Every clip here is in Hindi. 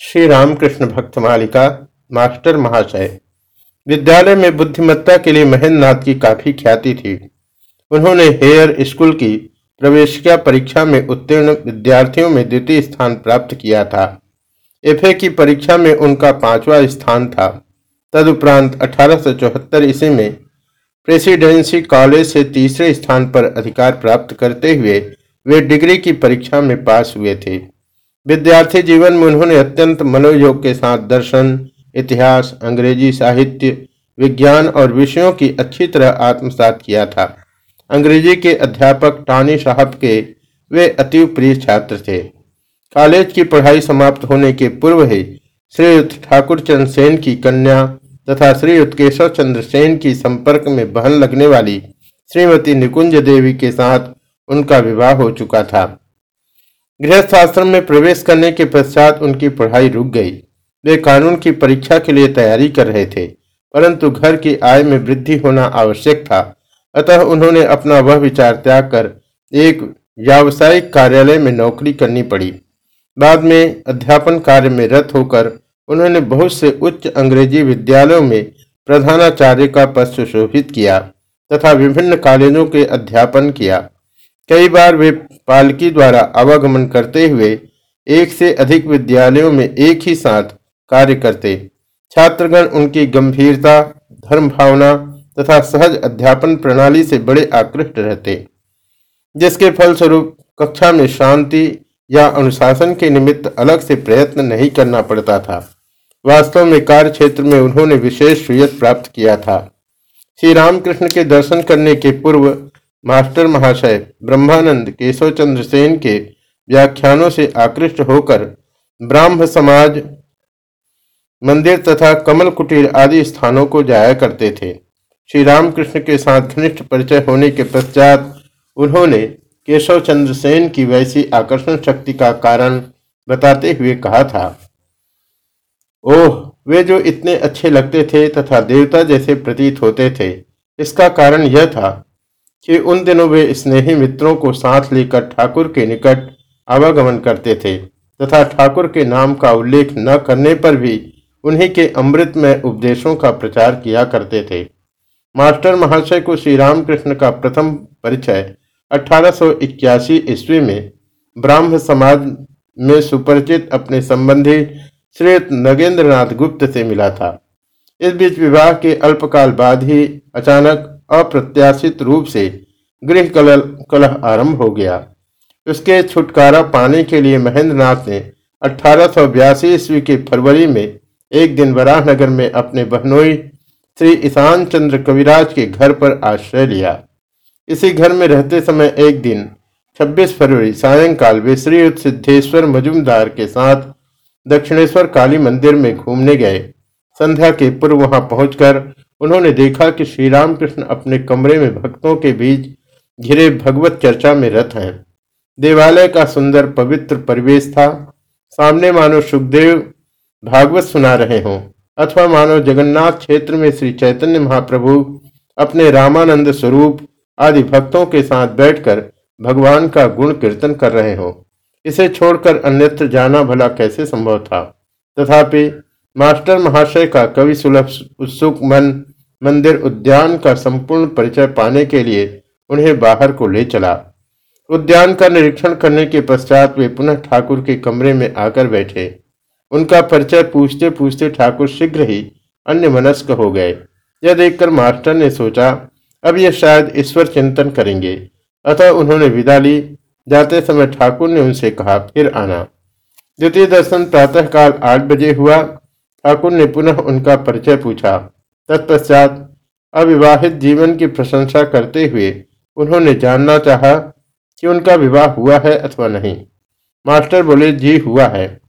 श्री रामकृष्ण भक्त मालिका, मास्टर महाशय। विद्यालय में बुद्धिमत्ता के लिए महेंद्र नाथ की काफ़ी ख्याति थी। उन्होंने हेयर स्कूल की प्रवेशिका परीक्षा में उत्तीर्ण विद्यार्थियों में द्वितीय स्थान प्राप्त किया था। एफए की परीक्षा में उनका पांचवा स्थान था। तदुपरांत अठारह ईस्वी में प्रेसिडेंसी कॉलेज से तीसरे स्थान पर अधिकार प्राप्त करते हुए वे डिग्री की परीक्षा में पास हुए थे। विद्यार्थी जीवन में उन्होंने अत्यंत मनोयोग के साथ दर्शन, इतिहास, अंग्रेज़ी साहित्य, विज्ञान और विषयों की अच्छी तरह आत्मसात किया था। अंग्रेज़ी के अध्यापक टानी साहब के वे अति प्रिय छात्र थे। कॉलेज की पढ़ाई समाप्त होने के पूर्व ही श्रीयुक्त ठाकुर चंद सेन की कन्या तथा श्रीयुक्त केशव चंद्र सेन की संपर्क में बहन लगने वाली श्रीमती निकुंज देवी के साथ उनका विवाह हो चुका था। गृहस्थाश्रम में प्रवेश करने के पश्चात उनकी पढ़ाई रुक गई। वे कानून की परीक्षा के लिए तैयारी कर रहे थे, परंतु घर की आय में वृद्धि होना आवश्यक था। अतः उन्होंने अपना वह विचार त्याग कर एक व्यावसायिक कार्यालय में नौकरी करनी पड़ी। बाद में अध्यापन कार्य में रत होकर उन्होंने बहुत से उच्च अंग्रेज़ी विद्यालयों में प्रधानाचार्य का पद सुशोभित किया तथा विभिन्न कॉलेजों के अध्यापन किया। कई बार वे पालकी द्वारा आवागमन करते हुए एक से अधिक विद्यालयों में एक ही साथ कार्य करते। छात्रगण उनकी गंभीरता, धर्म भावना तथा सहज अध्यापन प्रणाली से बड़े आकृष्ट रहते। जिसके फलस्वरूप कक्षा में शांति या अनुशासन के निमित्त अलग से प्रयत्न नहीं करना पड़ता था। वास्तव में कार्य क्षेत्र में उन्होंने विशेष प्राप्त किया था। श्री रामकृष्ण के दर्शन करने के पूर्व मास्टर महाशय ब्रह्मानंद केशव चंद्र सेन के व्याख्यानों से आकृष्ट होकर ब्राह्म समाज, मंदिर तथा कमल कुटीर आदि स्थानों को जाया करते थे। श्री रामकृष्ण के साथ घनिष्ठ परिचय होने के पश्चात उन्होंने केशव चंद्र सेन की वैसी आकर्षण शक्ति का कारण बताते हुए कहा था, ओह, वे जो इतने अच्छे लगते थे तथा देवता जैसे प्रतीत होते थे, इसका कारण यह था कि उन दिनों वे स्नेही मित्रों को साथ लेकर ठाकुर के निकट आवागमन करते थे, तथा ठाकुर के नाम का उल्लेख न करने पर भी उन्हीं के अमृतमय उपदेशों का प्रचार किया करते थे। मास्टर महाशय को श्री रामकृष्ण का प्रथम परिचय अठारह सौ इक्यासी ईस्वी में ब्राह्म समाज में सुपरिचित अपने संबंधी श्री नगेंद्रनाथ गुप्त से मिला था। इस बीच विवाह के अल्पकाल बाद ही अचानक अप्रत्याशित रूप से गृह कलह कलह आरंभ हो गया। उसके छुटकारा पाने के लिए महेंद्र नाथ ने अठारह ईस्वी के फरवरी में एक दिन वराहनगर में अपने बहनोई श्री ईशान चंद्र कविराज के घर पर आश्रय लिया। इसी घर में रहते समय एक दिन 26 फरवरी, सायंकाल वे श्री सिद्धेश्वर मजुमदार के साथ दक्षिणेश्वर काली मंदिर में घूमने गए। संध्या के पूर्व वहाँ पहुंचकर उन्होंने देखा कि श्री रामकृष्ण अपने कमरे में भक्तों के बीच घिरे भगवत चर्चा में रत हैं। देवालय का सुंदर पवित्र परिवेश था। सामने मानो सुखदेव भागवत सुना रहे हों, अथवा मानो जगन्नाथ क्षेत्र में श्री चैतन्य महाप्रभु अपने रामानंद स्वरूप आदि भक्तों के साथ बैठकर भगवान का गुण कीर्तन कर रहे हो। इसे छोड़कर अन्यत्र जाना भला कैसे संभव था? तथापि मास्टर महाशय का कवि सुलभ उत्सुक मन मंदिर उद्यान का संपूर्ण परिचय पाने के लिए उन्हें बाहर को ले चला। उद्यान का निरीक्षण करने के पश्चात वे पुनः ठाकुर के कमरे में आकर बैठे। उनका परिचय पूछते पूछते ठाकुर शीघ्र ही अन्य मनस्क हो गए। यह देखकर मास्टर ने सोचा, अब ये शायद ईश्वर चिंतन करेंगे। अतः उन्होंने विदा ली। जाते समय ठाकुर ने उनसे कहा, फिर आना। द्वितीय दर्शन प्रातःकाल आठ बजे हुआ। ठाकुर ने पुनः उनका परिचय पूछा। तत्पश्चात अविवाहित जीवन की प्रशंसा करते हुए उन्होंने जानना चाहा कि उनका विवाह हुआ है अथवा नहीं। मास्टर बोले, जी, हुआ है।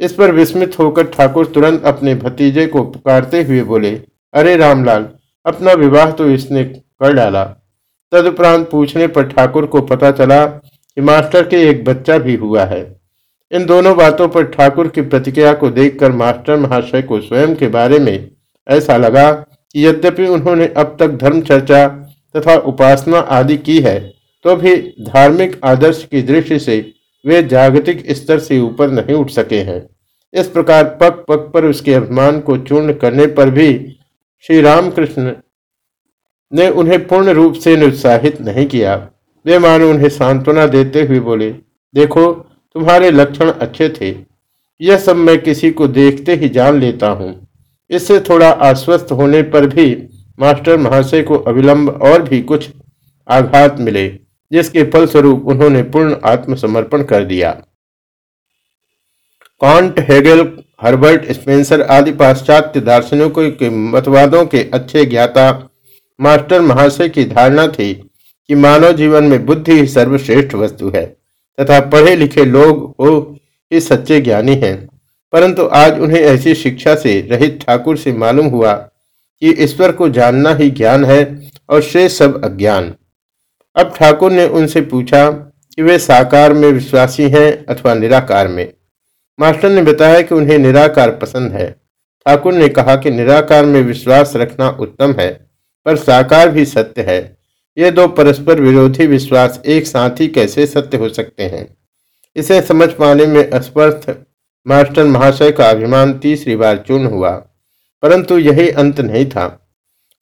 इस पर विस्मित होकर ठाकुर तुरंत अपने भतीजे को पुकारते हुए बोले, अरे रामलाल, अपना विवाह तो इसने कर डाला। तदुपरांत पूछने पर ठाकुर को पता चला कि मास्टर के एक बच्चा भी हुआ है। इन दोनों बातों पर ठाकुर की प्रतिक्रिया को देखकर मास्टर महाशय को स्वयं के बारे में ऐसा लगा कि यद्यपि उन्होंने अब तक धर्म चर्चा तथा उपासना आदि की है तो भी धार्मिक आदर्श की दृष्टि से वे जागतिक स्तर से ऊपर नहीं उठ सके हैं। इस प्रकार पग पग पर उसके अभिमान को चूर्ण करने पर भी श्री रामकृष्ण ने उन्हें पूर्ण रूप से निरुत्साहित नहीं किया। वे मानो उन्हें सांत्वना देते हुए बोले, देखो, तुम्हारे लक्षण अच्छे थे। यह सब मैं किसी को देखते ही जान लेता हूँ। इससे थोड़ा आश्वस्त होने पर भी मास्टर महाशय को अविलंब और भी कुछ आघात मिले, जिसके फलस्वरूप उन्होंने पूर्ण आत्मसमर्पण कर दिया। कॉन्ट, हेगेल, हर्बर्ट, स्पेंसर आदि पाश्चात्य दार्शनिकों के मतवादों के अच्छे ज्ञाता मास्टर महाशय की धारणा थी कि मानव जीवन में बुद्धि ही सर्वश्रेष्ठ वस्तु है, तथा पढ़े लिखे लोग हो ही सच्चे ज्ञानी हैं। परंतु आज उन्हें ऐसी शिक्षा से रहित ठाकुर से मालूम हुआ कि ईश्वर को जानना ही ज्ञान है और शेष सब अज्ञान। अब ठाकुर ने उनसे पूछा कि वे साकार में विश्वासी हैं अथवा निराकार में। मास्टर ने बताया कि उन्हें निराकार पसंद है। ठाकुर ने कहा कि निराकार में विश्वास रखना उत्तम है, पर साकार भी सत्य है। ये दो परस्पर विरोधी विश्वास एक साथ ही कैसे सत्य हो सकते हैं? इसे समझ पाने में अस्पर्थ मास्टर महाशय का अभिमान तीसरी बार चूर्ण हुआ, परंतु यही अंत नहीं था।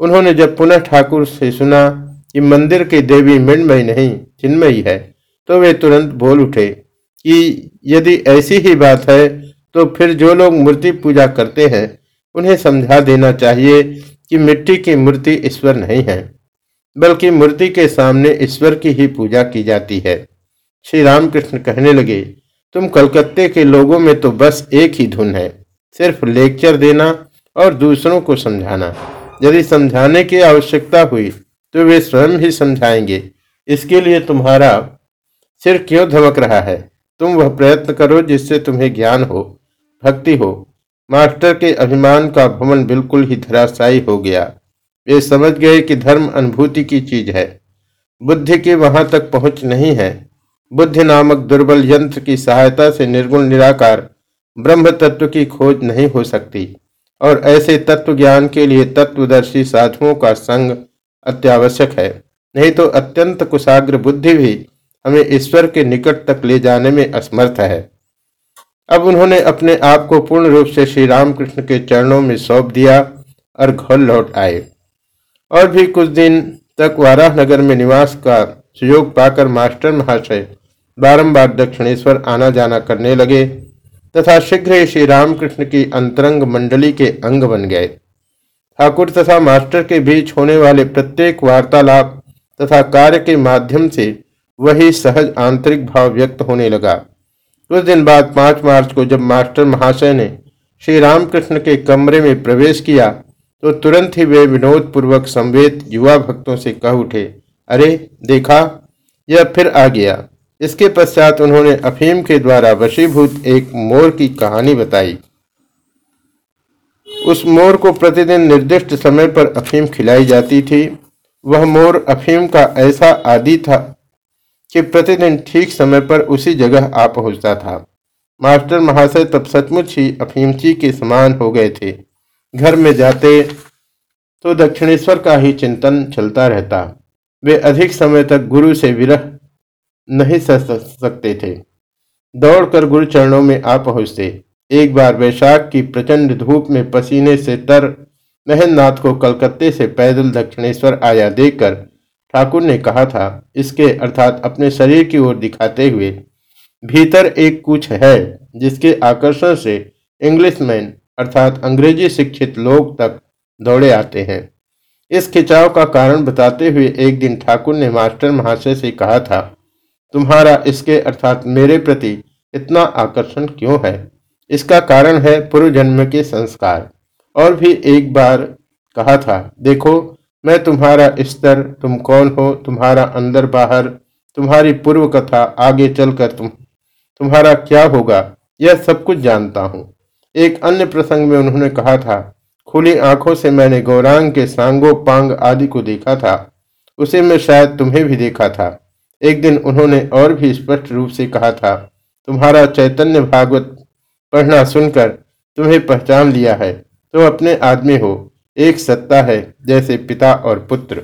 उन्होंने जब पुनः ठाकुर से सुना कि मंदिर की देवी मृणमयी नहीं, चिन्मयी है तो वे तुरंत बोल उठे कि यदि ऐसी ही बात है तो फिर जो लोग मूर्ति पूजा करते हैं, उन्हें समझा देना चाहिए कि मिट्टी की मूर्ति ईश्वर नहीं है, बल्कि मूर्ति के सामने ईश्वर की ही पूजा की जाती है। श्री रामकृष्ण कहने लगे तुम कलकत्ते के लोगों में तो बस एक ही धुन है, सिर्फ़ लेक्चर देना और दूसरों को समझाना। यदि समझाने की आवश्यकता हुई तो वे स्वयं ही समझाएँगे। इसके लिए तुम्हारा सिर क्यों धमक रहा है? तुम वह प्रयत्न करो जिससे तुम्हें ज्ञान हो, भक्ति हो। मास्टर के अभिमान का भवन बिल्कुल ही धराशायी हो गया। वे समझ गए कि धर्म अनुभूति की चीज़ है। बुद्धि की वहाँ तक पहुँच नहीं है। बुद्धि नामक दुर्बल यंत्र की सहायता से निर्गुण निराकार ब्रह्म तत्व की खोज नहीं हो सकती, और ऐसे तत्व ज्ञान के लिए तत्वदर्शी साधुओं का संग अत्यावश्यक है। नहीं तो अत्यंत कुशाग्र बुद्धि भी हमें ईश्वर के निकट तक ले जाने में असमर्थ है। अब उन्होंने अपने आप को पूर्ण रूप से श्री रामकृष्ण के चरणों में सौंप दिया और घर लौट आए। और भी कुछ दिन तक वाराह नगर में निवास का सुयोग पाकर मास्टर महाशय बारंबार दक्षिणेश्वर आना जाना करने लगे, तथा शीघ्र ही श्री रामकृष्ण की अंतरंग मंडली के अंग बन गए। ठाकुर तथा मास्टर के बीच होने वाले प्रत्येक वार्तालाप तथा कार्य के माध्यम से वही सहज आंतरिक भाव व्यक्त होने लगा। कुछ दिन बाद पाँच मार्च को जब मास्टर महाशय ने श्री रामकृष्ण के कमरे में प्रवेश किया तो तुरंत ही वे विनोद पूर्वक संवेद युवा भक्तों से कह उठे, अरे, देखा, यह फिर आ गया। इसके पश्चात उन्होंने अफीम के द्वारा वशीभूत एक मोर की कहानी बताई। उस मोर को प्रतिदिन निर्दिष्ट समय पर अफीम खिलाई जाती थी। वह मोर अफीम का ऐसा आदि था कि प्रतिदिन ठीक समय पर उसी जगह आ पहुँचता था। मास्टर महाशय तब सचमुच ही अफीमची के समान हो गए थे। घर में जाते तो दक्षिणेश्वर का ही चिंतन चलता रहता। वे अधिक समय तक गुरु से विरह नहीं सह सकते थे। दौड़कर गुरु चरणों में आ पहुँचते। एक बार वैशाख की प्रचंड धूप में पसीने से तर महेंद्रनाथ को कलकत्ते से पैदल दक्षिणेश्वर आया देखकर ठाकुर ने कहा था, इसके अर्थात अपने शरीर की ओर दिखाते हुए भीतर एक कुछ है, जिसके आकर्षण से इंग्लिशमैन अर्थात अंग्रेज़ी शिक्षित लोग तक दौड़े आते हैं। इस खिंचाव का कारण बताते हुए एक दिन ठाकुर ने मास्टर महाशय से कहा था तुम्हारा इसके अर्थात मेरे प्रति इतना आकर्षण क्यों है? इसका कारण है पूर्व जन्म के संस्कार। और भी एक बार कहा था, देखो, मैं तुम्हारा स्तर, तुम कौन हो, तुम्हारा अंदर बाहर, तुम्हारी पूर्व कथा आगे चलकर तुम, तुम्हारा क्या होगा, यह सब कुछ जानता हूँ। एक अन्य प्रसंग में उन्होंने कहा था, खुली आँखों से मैंने गौरांग के सांगो पांग आदि को देखा था, उसे मैं शायद तुम्हें भी देखा था। एक दिन उन्होंने और भी स्पष्ट रूप से कहा था, तुम्हारा चैतन्य भागवत पढ़ना सुनकर तुम्हें पहचान लिया है। तुम अपने आदमी हो। एक सत्ता है, जैसे पिता और पुत्र।